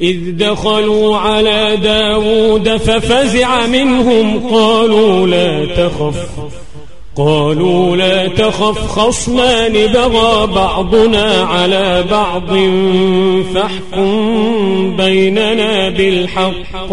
إذ دخلوا على داود ففزع منهم قالوا لا تخف قالوا لا تخف خصمان بغى بعضنا على بعض فاحكم بيننا بالحق.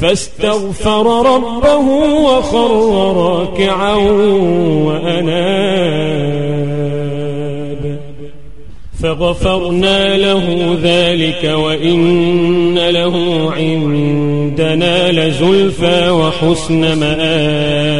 فاستغفر ربه وخر راكعا وأناب. فغفرنا له ذلك وإن له عندنا لزلفى وحسن مآب.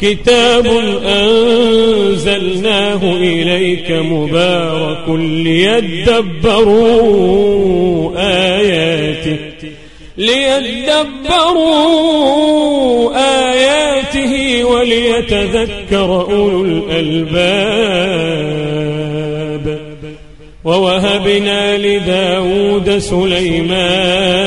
كتاب أنزلناه إليك مبارك ليدبروا آياته ليدبروا آياته وليتذكر أولو الألباب ووهبنا لداود سليمان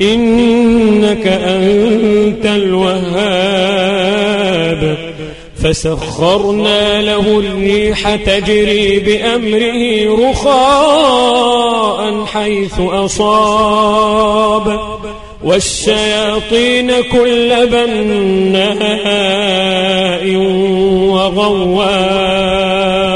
إنك أنت الوهاب. فسخرنا له الريح تجري بأمره رخاء حيث أصاب. والشياطين كل بناء وغواص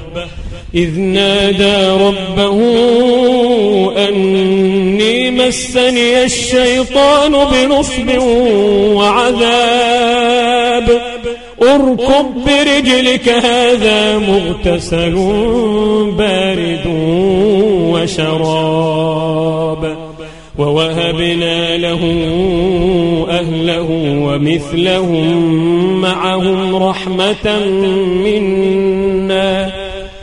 إذ نادى ربه أني مسني الشيطان بنصب وعذاب. اركب برجلك هذا مغتسل بارد وشراب. ووهبنا له أهله ومثلهم معهم رحمة منا.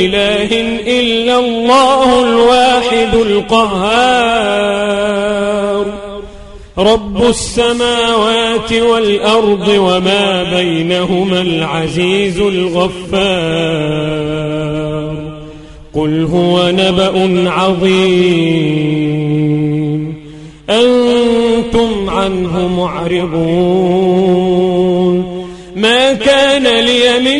إله إلا الله الواحد القهار. رب السماوات والأرض وما بينهما العزيز الغفار. قل هو نبأ عظيم. أنتم عنه معرضون. ما كان لي من